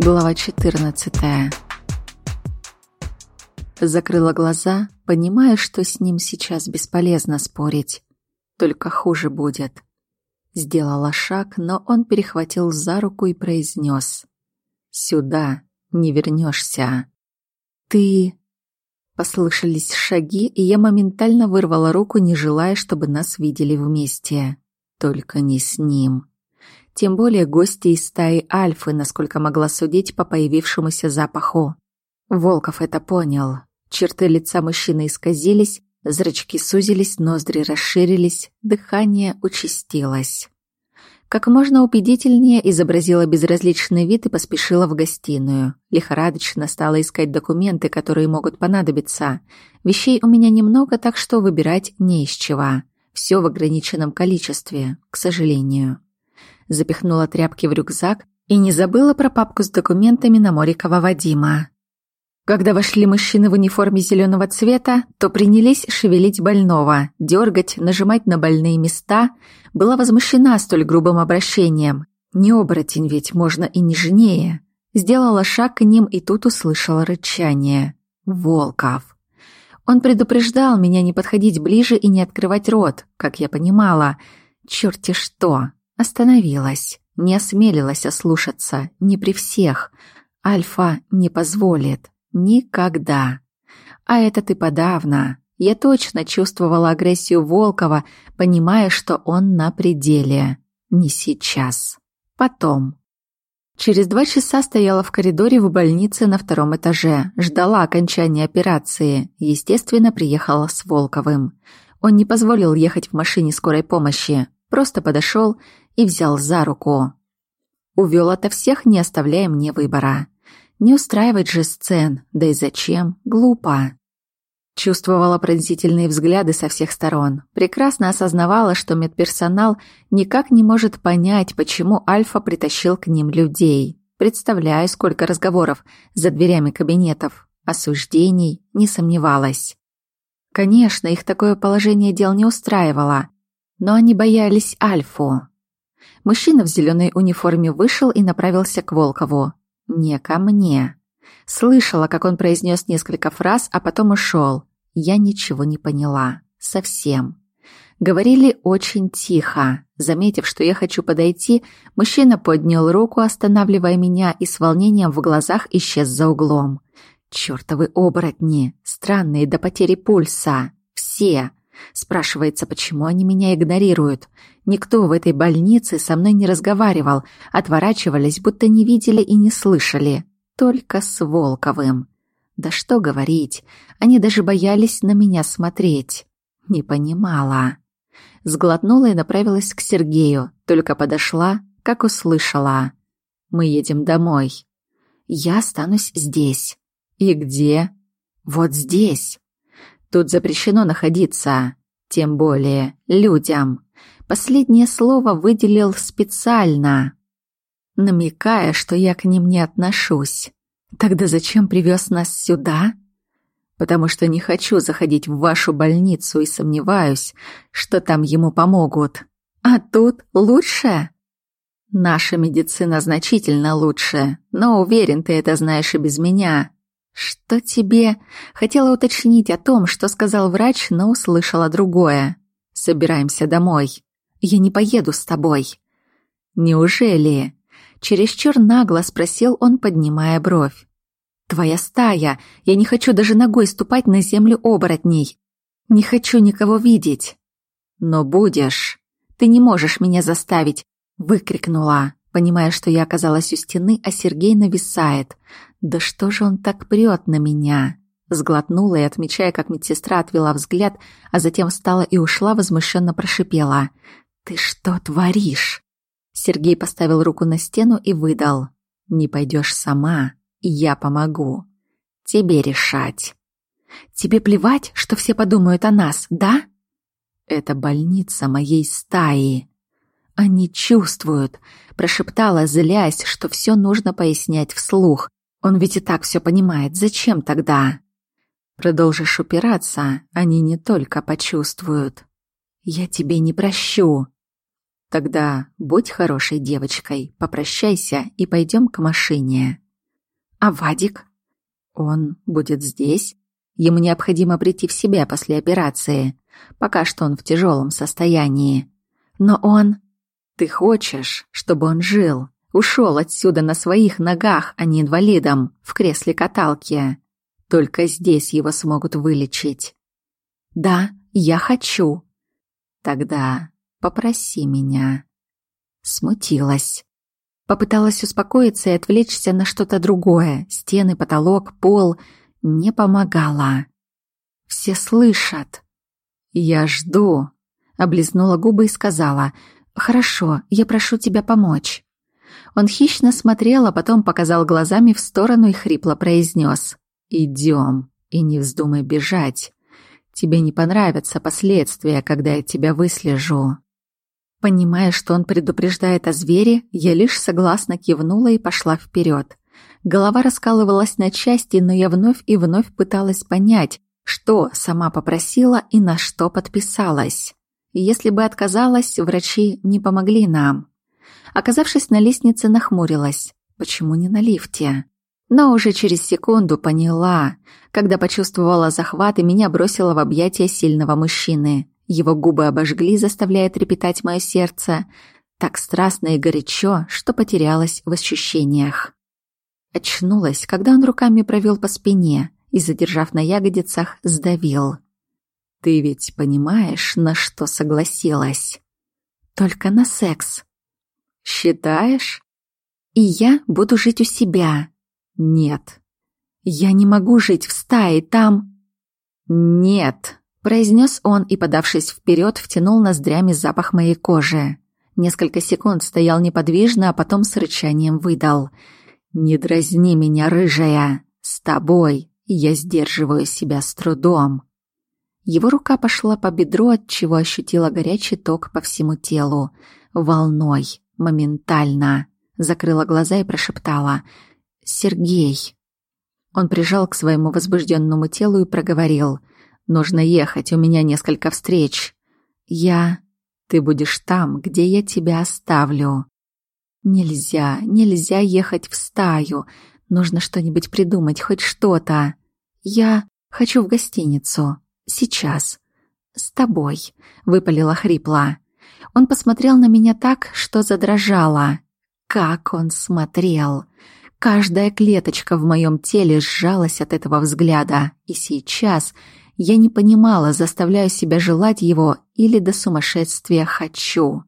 Глава 14. Закрыла глаза, понимая, что с ним сейчас бесполезно спорить. Только хуже будет. Сделала шаг, но он перехватил за руку и произнес. «Сюда не вернешься». «Ты...» Послышались шаги, и я моментально вырвала руку, не желая, чтобы нас видели вместе. Только не с ним. Тем более гости из стаи Альфы, насколько могла судить по появившемуся запаху. Волков это понял. Черты лица мужчины исказились, зрачки сузились, ноздри расширились, дыхание участилось. Как можно убедительнее изобразила безразличный вид и поспешила в гостиную. Лихорадочно стала искать документы, которые могут понадобиться. Вещей у меня немного, так что выбирать не из чего. Все в ограниченном количестве, к сожалению запихнула тряпки в рюкзак и не забыла про папку с документами на Морикова Вадима. Когда вошли мужчины в униформе зеленого цвета, то принялись шевелить больного, дергать, нажимать на больные места. Была возмущена столь грубым обращением. Не оборотень ведь, можно и нежнее. Сделала шаг к ним и тут услышала рычание. Волков. Он предупреждал меня не подходить ближе и не открывать рот, как я понимала. Черти что! Остановилась, не осмелилась ослушаться, не при всех. Альфа не позволит. Никогда. А это ты подавно. Я точно чувствовала агрессию Волкова, понимая, что он на пределе. Не сейчас. Потом. Через два часа стояла в коридоре в больнице на втором этаже, ждала окончания операции. Естественно, приехала с Волковым. Он не позволил ехать в машине скорой помощи, просто подошел и взял за руку. Увел ото всех, не оставляя мне выбора. Не устраивать же сцен, да и зачем, глупо. Чувствовала пронзительные взгляды со всех сторон. Прекрасно осознавала, что медперсонал никак не может понять, почему Альфа притащил к ним людей. Представляю, сколько разговоров за дверями кабинетов. Осуждений не сомневалась. Конечно, их такое положение дел не устраивало, но они боялись Альфу. Мужчина в зеленой униформе вышел и направился к Волкову. «Не ко мне». Слышала, как он произнес несколько фраз, а потом ушел. Я ничего не поняла. Совсем. Говорили очень тихо. Заметив, что я хочу подойти, мужчина поднял руку, останавливая меня, и с волнением в глазах исчез за углом. Чёртовы оборотни, странные до потери пульса. Все. Спрашивается, почему они меня игнорируют. Никто в этой больнице со мной не разговаривал, отворачивались, будто не видели и не слышали. Только с Волковым. Да что говорить, они даже боялись на меня смотреть. Не понимала. Сглотнула и направилась к Сергею, только подошла, как услышала. «Мы едем домой». «Я останусь здесь». «И где?» «Вот здесь». Тут запрещено находиться, тем более людям. Последнее слово выделил специально, намекая, что я к ним не отношусь. Тогда зачем привез нас сюда? Потому что не хочу заходить в вашу больницу и сомневаюсь, что там ему помогут. А тут лучше? Наша медицина значительно лучше, но уверен, ты это знаешь и без меня. «Что тебе?» Хотела уточнить о том, что сказал врач, но услышала другое. «Собираемся домой. Я не поеду с тобой». «Неужели?» Чересчур нагло спросил он, поднимая бровь. «Твоя стая. Я не хочу даже ногой ступать на землю оборотней. Не хочу никого видеть». «Но будешь. Ты не можешь меня заставить», — выкрикнула понимая, что я оказалась у стены, а Сергей нависает. «Да что же он так прет на меня?» Сглотнула и, отмечая, как медсестра отвела взгляд, а затем встала и ушла, возмущенно прошипела. «Ты что творишь?» Сергей поставил руку на стену и выдал. «Не пойдешь сама, я помогу. Тебе решать». «Тебе плевать, что все подумают о нас, да?» «Это больница моей стаи», «Они чувствуют», — прошептала, злясь, что все нужно пояснять вслух. «Он ведь и так все понимает. Зачем тогда?» «Продолжишь упираться, они не только почувствуют». «Я тебе не прощу». «Тогда будь хорошей девочкой, попрощайся и пойдем к машине». А Вадик? Он будет здесь? Ему необходимо прийти в себя после операции. Пока что он в тяжелом состоянии. Но он... Ты хочешь, чтобы он жил, ушел отсюда на своих ногах, а не инвалидом, в кресле каталки. Только здесь его смогут вылечить. Да, я хочу. Тогда попроси меня. Смутилась. Попыталась успокоиться и отвлечься на что-то другое. Стены, потолок, пол. Не помогала. Все слышат. «Я жду», — облизнула губы и сказала. «Хорошо, я прошу тебя помочь». Он хищно смотрел, а потом показал глазами в сторону и хрипло произнес. «Идем, и не вздумай бежать. Тебе не понравятся последствия, когда я тебя выслежу». Понимая, что он предупреждает о звере, я лишь согласно кивнула и пошла вперед. Голова раскалывалась на части, но я вновь и вновь пыталась понять, что сама попросила и на что подписалась. Если бы отказалась, врачи не помогли нам. Оказавшись на лестнице, нахмурилась. Почему не на лифте? Но уже через секунду поняла, когда почувствовала захват и меня бросила в объятия сильного мужчины. Его губы обожгли, заставляя трепетать мое сердце, так страстно и горячо, что потерялась в ощущениях. Очнулась, когда он руками провел по спине и, задержав на ягодицах, сдавил. «Ты ведь понимаешь, на что согласилась?» «Только на секс». «Считаешь?» «И я буду жить у себя». «Нет». «Я не могу жить в стае, там...» «Нет», произнес он и, подавшись вперед, втянул ноздрями запах моей кожи. Несколько секунд стоял неподвижно, а потом с рычанием выдал. «Не дразни меня, рыжая! С тобой я сдерживаю себя с трудом!» Его рука пошла по бедру, отчего ощутила горячий ток по всему телу. Волной, моментально. Закрыла глаза и прошептала «Сергей!» Он прижал к своему возбужденному телу и проговорил Нужно ехать, у меня несколько встреч. Я... Ты будешь там, где я тебя оставлю. Нельзя, нельзя ехать в стаю. Нужно что-нибудь придумать, хоть что-то. Я хочу в гостиницу. Сейчас. С тобой, выпалила хрипло. Он посмотрел на меня так, что задрожала. Как он смотрел! Каждая клеточка в моем теле сжалась от этого взгляда, и сейчас я не понимала, заставляю себя желать его или до сумасшествия хочу.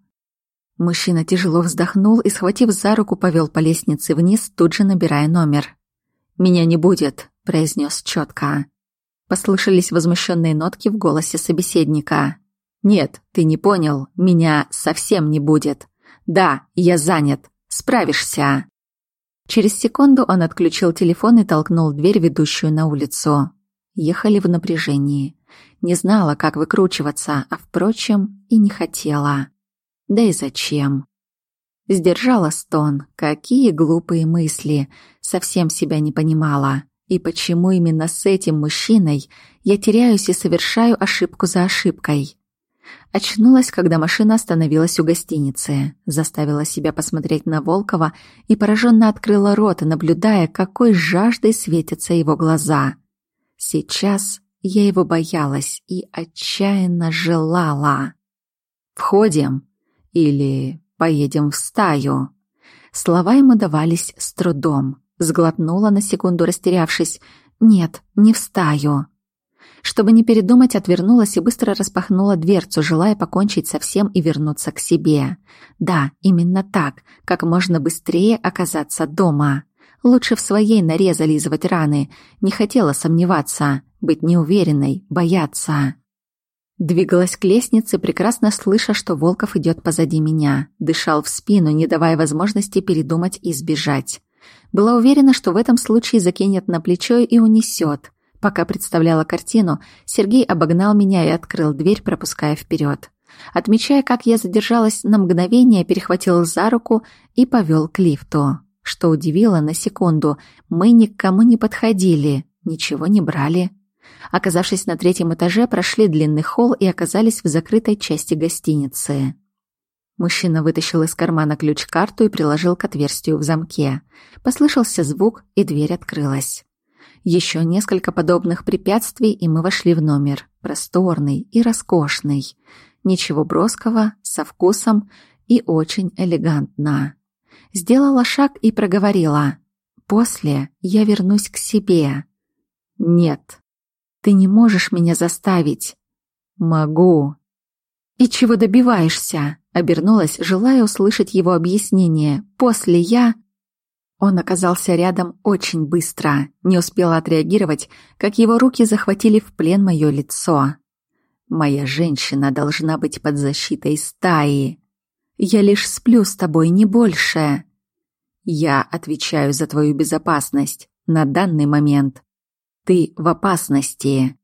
Мужчина тяжело вздохнул и, схватив за руку, повел по лестнице вниз, тут же набирая номер. «Меня не будет», — произнес четко. Послышались возмущенные нотки в голосе собеседника. «Нет, ты не понял, меня совсем не будет. Да, я занят. Справишься». Через секунду он отключил телефон и толкнул дверь, ведущую на улицу. Ехали в напряжении. Не знала, как выкручиваться, а, впрочем, и не хотела. Да и зачем? Сдержала стон. Какие глупые мысли. Совсем себя не понимала. И почему именно с этим мужчиной я теряюсь и совершаю ошибку за ошибкой? Очнулась, когда машина остановилась у гостиницы. Заставила себя посмотреть на Волкова и пораженно открыла рот, наблюдая, какой жаждой светятся его глаза. Сейчас я его боялась и отчаянно желала. «Входим» или «поедем в стаю». Слова ему давались с трудом. Сглотнула на секунду, растерявшись. «Нет, не в стаю». Чтобы не передумать, отвернулась и быстро распахнула дверцу, желая покончить со всем и вернуться к себе. Да, именно так, как можно быстрее оказаться дома. Лучше в своей норе зализывать раны. Не хотела сомневаться, быть неуверенной, бояться. Двигалась к лестнице, прекрасно слыша, что Волков идет позади меня. Дышал в спину, не давая возможности передумать и сбежать. Была уверена, что в этом случае закинет на плечо и унесет. Пока представляла картину, Сергей обогнал меня и открыл дверь, пропуская вперед. Отмечая, как я задержалась на мгновение, перехватил за руку и повел к лифту. Что удивило на секунду, мы никому не подходили, ничего не брали. Оказавшись на третьем этаже, прошли длинный холл и оказались в закрытой части гостиницы. Мужчина вытащил из кармана ключ-карту и приложил к отверстию в замке. Послышался звук, и дверь открылась. Еще несколько подобных препятствий, и мы вошли в номер. Просторный и роскошный. Ничего броского, со вкусом и очень элегантно. Сделала шаг и проговорила. «После я вернусь к себе». «Нет, ты не можешь меня заставить». «Могу». «И чего добиваешься?» Обернулась, желая услышать его объяснение. «После я...» Он оказался рядом очень быстро. Не успела отреагировать, как его руки захватили в плен мое лицо. «Моя женщина должна быть под защитой стаи. Я лишь сплю с тобой, не больше. Я отвечаю за твою безопасность на данный момент. Ты в опасности.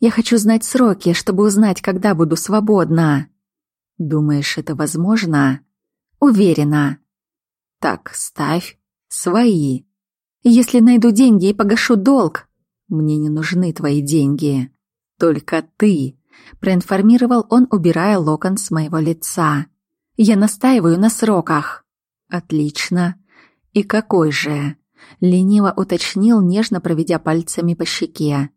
Я хочу знать сроки, чтобы узнать, когда буду свободна». «Думаешь, это возможно?» «Уверена». «Так, ставь Свои. Если найду деньги и погашу долг, мне не нужны твои деньги. Только ты, проинформировал он, убирая локон с моего лица. Я настаиваю на сроках. Отлично. И какой же? Лениво уточнил, нежно проведя пальцами по щеке.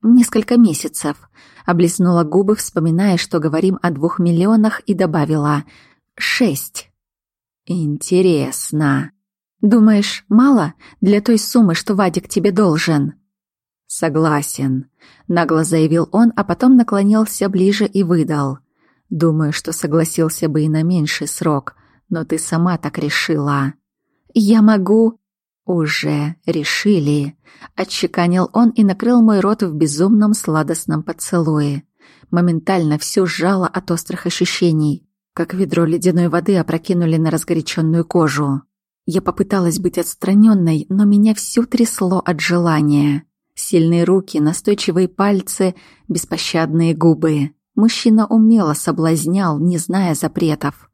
Несколько месяцев. Облизнула губы, вспоминая, что говорим о двух миллионах, и добавила «шесть». «Интересно». Думаешь, мало для той суммы, что Вадик тебе должен? Согласен, нагло заявил он, а потом наклонился ближе и выдал. Думаю, что согласился бы и на меньший срок, но ты сама так решила. Я могу уже решили, отчеканил он и накрыл мой рот в безумном сладостном поцелуе. Моментально все сжало от острых ощущений, как ведро ледяной воды опрокинули на разгоряченную кожу. Я попыталась быть отстраненной, но меня всю трясло от желания. Сильные руки, настойчивые пальцы, беспощадные губы. Мужчина умело соблазнял, не зная запретов.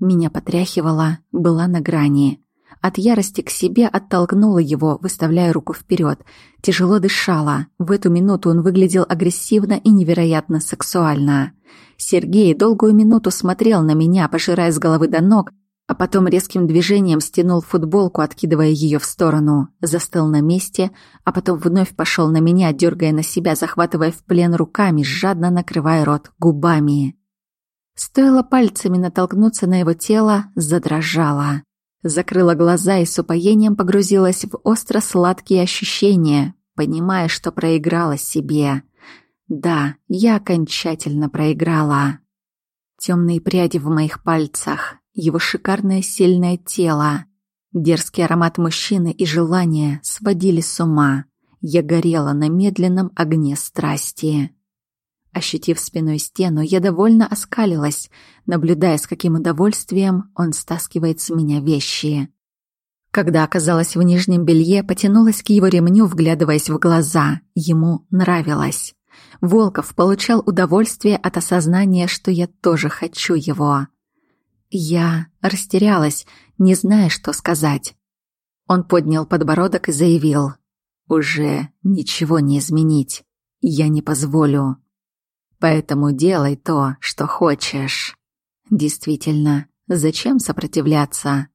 Меня потряхивало, была на грани. От ярости к себе оттолкнула его, выставляя руку вперед. Тяжело дышала. В эту минуту он выглядел агрессивно и невероятно сексуально. Сергей долгую минуту смотрел на меня, пожирая с головы до ног, а потом резким движением стянул футболку, откидывая ее в сторону, застыл на месте, а потом вновь пошел на меня, дергая на себя, захватывая в плен руками, жадно накрывая рот губами. Стоило пальцами натолкнуться на его тело, задрожала. Закрыла глаза и с упоением погрузилась в остро-сладкие ощущения, понимая, что проиграла себе. Да, я окончательно проиграла. Темные пряди в моих пальцах, его шикарное сильное тело, дерзкий аромат мужчины и желание сводили с ума. Я горела на медленном огне страсти. Ощутив спиной стену, я довольно оскалилась, наблюдая, с каким удовольствием он стаскивает с меня вещи. Когда оказалась в нижнем белье, потянулась к его ремню, вглядываясь в глаза. Ему нравилось. Волков получал удовольствие от осознания, что я тоже хочу его. Я растерялась, не зная, что сказать. Он поднял подбородок и заявил. «Уже ничего не изменить. Я не позволю. Поэтому делай то, что хочешь». Действительно, зачем сопротивляться?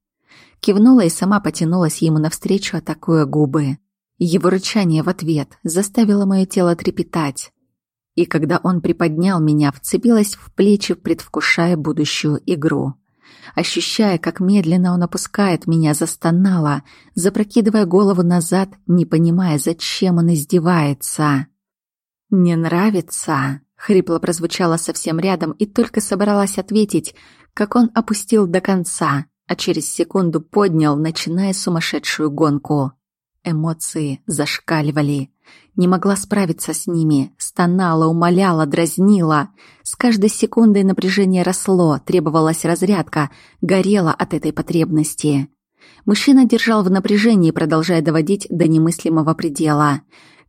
Кивнула и сама потянулась ему навстречу, атакуя губы. Его рычание в ответ заставило мое тело трепетать. И когда он приподнял меня, вцепилась в плечи, предвкушая будущую игру. Ощущая, как медленно он опускает меня, застонала, запрокидывая голову назад, не понимая, зачем он издевается. «Не нравится?» — хрипло прозвучало совсем рядом и только собралась ответить, как он опустил до конца, а через секунду поднял, начиная сумасшедшую гонку. Эмоции зашкаливали. Не могла справиться с ними, стонала, умоляла, дразнила. С каждой секундой напряжение росло, требовалась разрядка, горела от этой потребности. Мужчина держал в напряжении, продолжая доводить до немыслимого предела.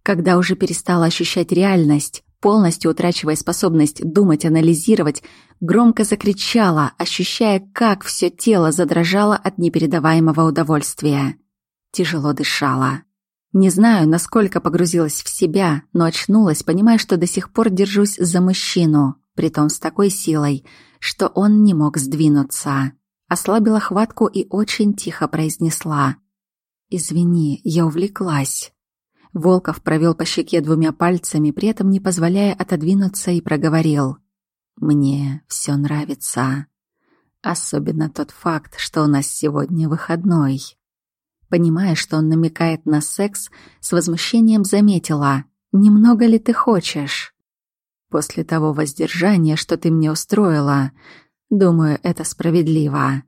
Когда уже перестала ощущать реальность, полностью утрачивая способность думать, анализировать, громко закричала, ощущая, как все тело задрожало от непередаваемого удовольствия. Тяжело дышала. Не знаю, насколько погрузилась в себя, но очнулась, понимая, что до сих пор держусь за мужчину. притом с такой силой, что он не мог сдвинуться. Ослабила хватку и очень тихо произнесла. «Извини, я увлеклась». Волков провел по щеке двумя пальцами, при этом не позволяя отодвинуться, и проговорил. «Мне все нравится. Особенно тот факт, что у нас сегодня выходной». Понимая, что он намекает на секс, с возмущением заметила. «Немного ли ты хочешь?» «После того воздержания, что ты мне устроила, думаю, это справедливо».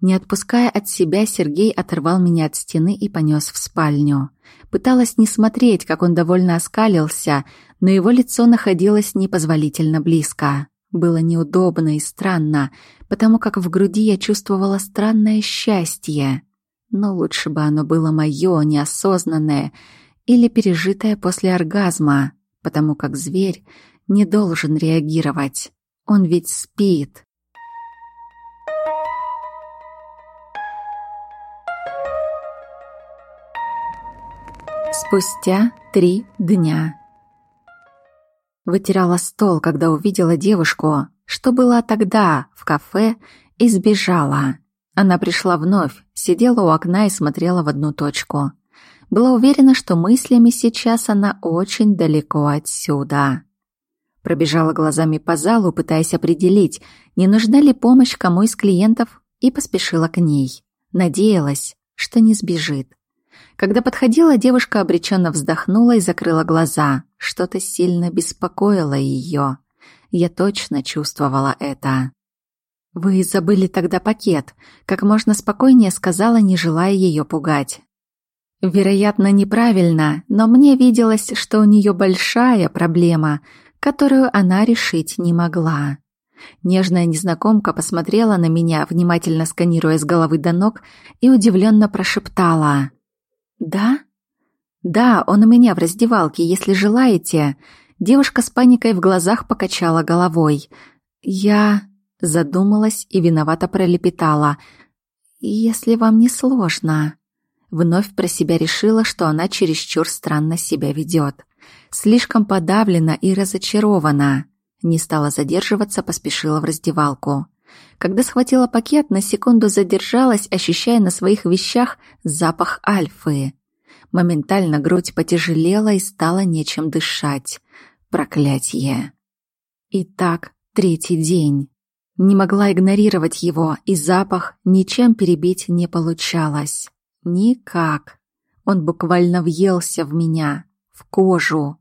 Не отпуская от себя, Сергей оторвал меня от стены и понес в спальню. Пыталась не смотреть, как он довольно оскалился, но его лицо находилось непозволительно близко. Было неудобно и странно, потому как в груди я чувствовала странное счастье. Но лучше бы оно было мое, неосознанное или пережитое после оргазма, потому как зверь не должен реагировать. Он ведь спит. Спустя три дня. Вытирала стол, когда увидела девушку, что была тогда в кафе, и сбежала. Она пришла вновь, сидела у окна и смотрела в одну точку. Была уверена, что мыслями сейчас она очень далеко отсюда. Пробежала глазами по залу, пытаясь определить, не нужна ли помощь кому из клиентов, и поспешила к ней. Надеялась, что не сбежит. Когда подходила, девушка обреченно вздохнула и закрыла глаза. Что-то сильно беспокоило ее. Я точно чувствовала это. «Вы забыли тогда пакет», — как можно спокойнее сказала, не желая ее пугать. Вероятно, неправильно, но мне виделось, что у нее большая проблема, которую она решить не могла. Нежная незнакомка посмотрела на меня, внимательно сканируя с головы до ног, и удивленно прошептала. «Да?» «Да, он у меня в раздевалке, если желаете». Девушка с паникой в глазах покачала головой. «Я...» Задумалась и виновато пролепетала. «Если вам не сложно...» Вновь про себя решила, что она чересчур странно себя ведет. Слишком подавлена и разочарована. Не стала задерживаться, поспешила в раздевалку. Когда схватила пакет, на секунду задержалась, ощущая на своих вещах запах альфы. Моментально грудь потяжелела и стало нечем дышать. Проклятье. Итак, третий день. Не могла игнорировать его, и запах ничем перебить не получалось. Никак. Он буквально въелся в меня, в кожу.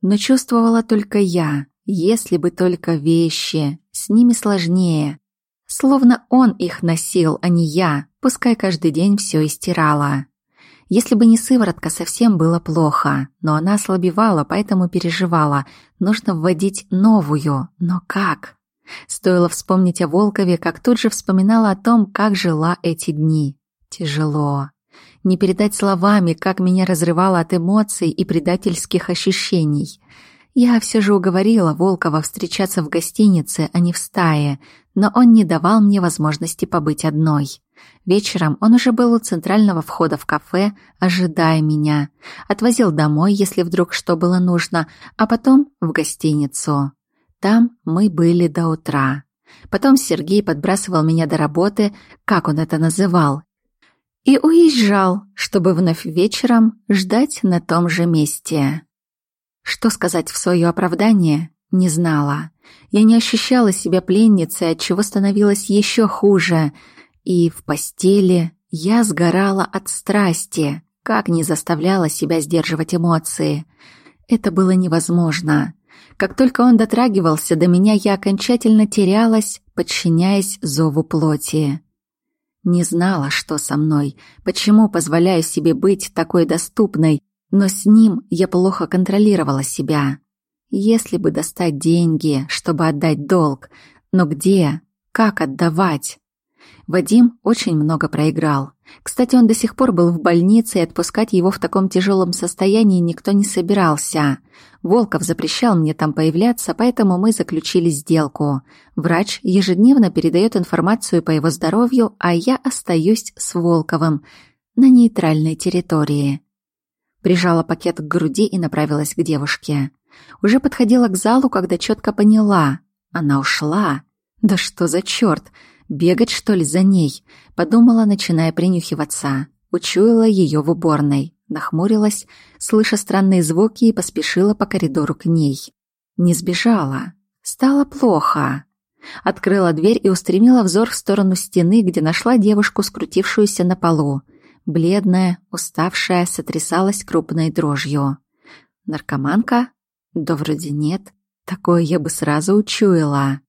Но чувствовала только я, если бы только вещи, с ними сложнее. Словно он их носил, а не я, пускай каждый день все истирала. Если бы не сыворотка, совсем было плохо, но она ослабевала, поэтому переживала. Нужно вводить новую, но как? Стоило вспомнить о Волкове, как тут же вспоминала о том, как жила эти дни. Тяжело. Не передать словами, как меня разрывало от эмоций и предательских ощущений. Я все же уговорила Волкова встречаться в гостинице, а не в стае, но он не давал мне возможности побыть одной. Вечером он уже был у центрального входа в кафе, ожидая меня. Отвозил домой, если вдруг что было нужно, а потом в гостиницу. Там мы были до утра. Потом Сергей подбрасывал меня до работы, как он это называл, и уезжал, чтобы вновь вечером ждать на том же месте. Что сказать в свое оправдание, не знала. Я не ощущала себя пленницей, от чего становилось еще хуже. И в постели я сгорала от страсти, как не заставляла себя сдерживать эмоции. Это было невозможно. Как только он дотрагивался до меня, я окончательно терялась, подчиняясь зову плоти. Не знала, что со мной, почему позволяю себе быть такой доступной, но с ним я плохо контролировала себя. Если бы достать деньги, чтобы отдать долг, но где, как отдавать? Вадим очень много проиграл. Кстати, он до сих пор был в больнице, и отпускать его в таком тяжелом состоянии никто не собирался. Волков запрещал мне там появляться, поэтому мы заключили сделку. Врач ежедневно передает информацию по его здоровью, а я остаюсь с Волковым на нейтральной территории. Прижала пакет к груди и направилась к девушке. Уже подходила к залу, когда четко поняла. Она ушла. Да что за черт? Бегать, что ли, за ней? Подумала, начиная принюхиваться. Учуяла ее в уборной. Нахмурилась, слыша странные звуки, и поспешила по коридору к ней. Не сбежала. Стало плохо. Открыла дверь и устремила взор в сторону стены, где нашла девушку, скрутившуюся на полу. Бледная, уставшая, сотрясалась крупной дрожью. Наркоманка? Да вроде нет. Такое я бы сразу учуяла.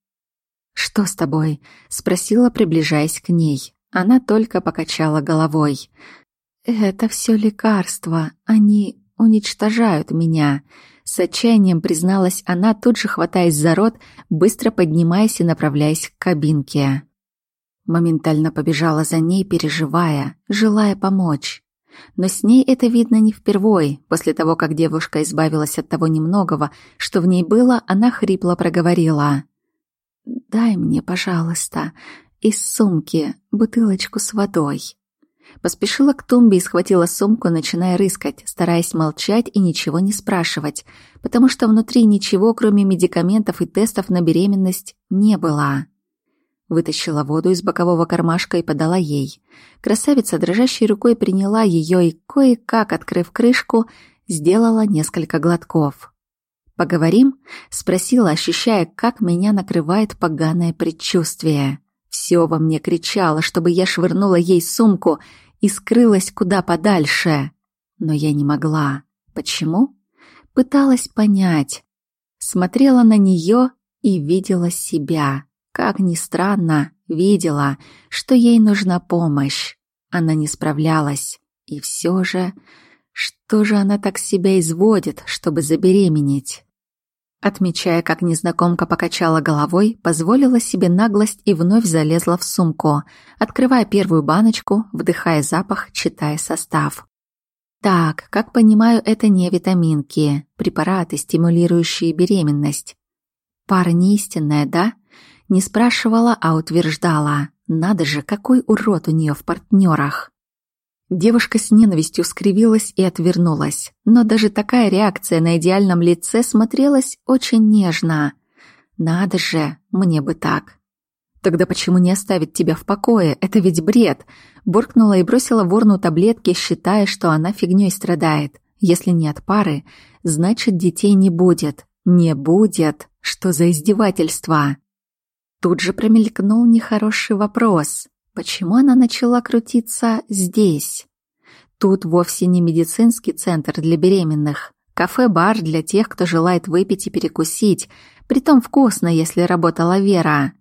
«Что с тобой?» — спросила, приближаясь к ней. Она только покачала головой. «Это все лекарства. Они уничтожают меня», — с отчаянием призналась она, тут же хватаясь за рот, быстро поднимаясь и направляясь к кабинке. Моментально побежала за ней, переживая, желая помочь. Но с ней это видно не впервой. После того, как девушка избавилась от того немногого, что в ней было, она хрипло проговорила. «Дай мне, пожалуйста, из сумки бутылочку с водой». Поспешила к тумбе и схватила сумку, начиная рыскать, стараясь молчать и ничего не спрашивать, потому что внутри ничего, кроме медикаментов и тестов на беременность, не было. Вытащила воду из бокового кармашка и подала ей. Красавица дрожащей рукой приняла ее и, кое-как открыв крышку, сделала несколько глотков. «Поговорим?» — спросила, ощущая, как меня накрывает поганое предчувствие. Все во мне кричало, чтобы я швырнула ей сумку и скрылась куда подальше. Но я не могла. Почему? Пыталась понять. Смотрела на нее и видела себя. Как ни странно, видела, что ей нужна помощь. Она не справлялась. И все же, что же она так себя изводит, чтобы забеременеть? Отмечая, как незнакомка покачала головой, позволила себе наглость и вновь залезла в сумку, открывая первую баночку, вдыхая запах, читая состав. Так, как понимаю, это не витаминки, препараты, стимулирующие беременность. Пара не да? Не спрашивала, а утверждала. Надо же, какой урод у нее в партнерах. Девушка с ненавистью скривилась и отвернулась, но даже такая реакция на идеальном лице смотрелась очень нежно. «Надо же, мне бы так». «Тогда почему не оставить тебя в покое? Это ведь бред!» Буркнула и бросила ворну таблетки, считая, что она фигней страдает. Если не от пары, значит, детей не будет. Не будет. Что за издевательство? Тут же промелькнул нехороший вопрос. Почему она начала крутиться здесь? Тут вовсе не медицинский центр для беременных. Кафе-бар для тех, кто желает выпить и перекусить. Притом вкусно, если работала Вера.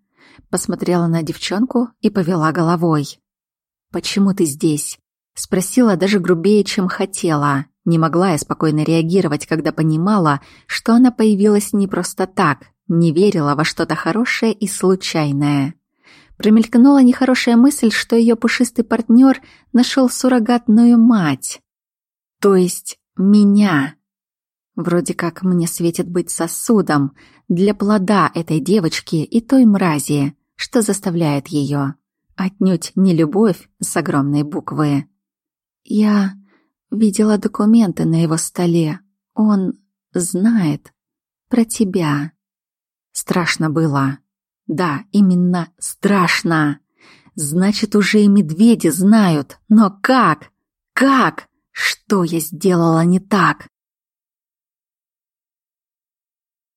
Посмотрела на девчонку и повела головой. «Почему ты здесь?» Спросила даже грубее, чем хотела. Не могла я спокойно реагировать, когда понимала, что она появилась не просто так, не верила во что-то хорошее и случайное. Промелькнула нехорошая мысль, что ее пушистый партнер нашел суррогатную мать. То есть меня. Вроде как мне светит быть сосудом для плода этой девочки и той мрази, что заставляет ее. Отнюдь не любовь с огромной буквы. Я видела документы на его столе. Он знает про тебя. Страшно было. Да, именно страшно. Значит, уже и медведи знают. Но как? Как? Что я сделала не так?